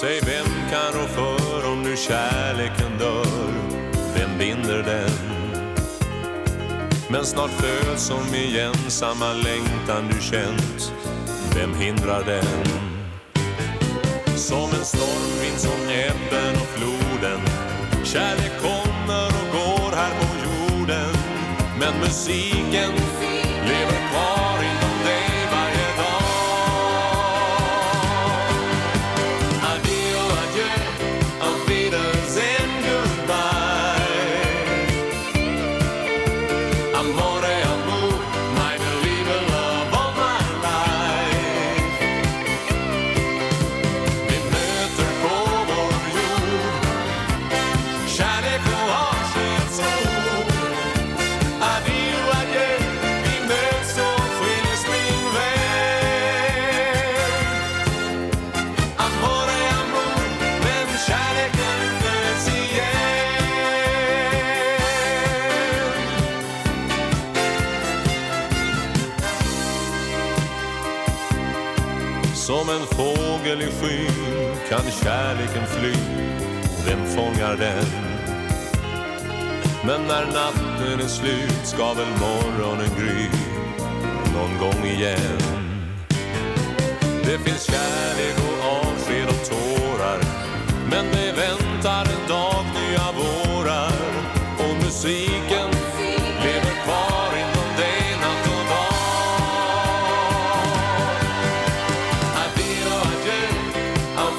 Säg vem kan rå för om nu kärleken dör? Vem binder den? Men snart föds om igen samma längtan du känt Vem hindrar den? Som en stormvind som ebben och floden Kärlek kommer och går här på jorden Men musiken lever Som en fågel i skyn kan kärleken fly. Vem fångar den? Men när natten är slut ska väl morgonen gry Någon gång igen. Det finns kärlek och avsked och tårar. Men det väntar en dag nya vårar. Och musiken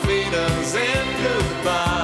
auf Wiedersehen, goodbye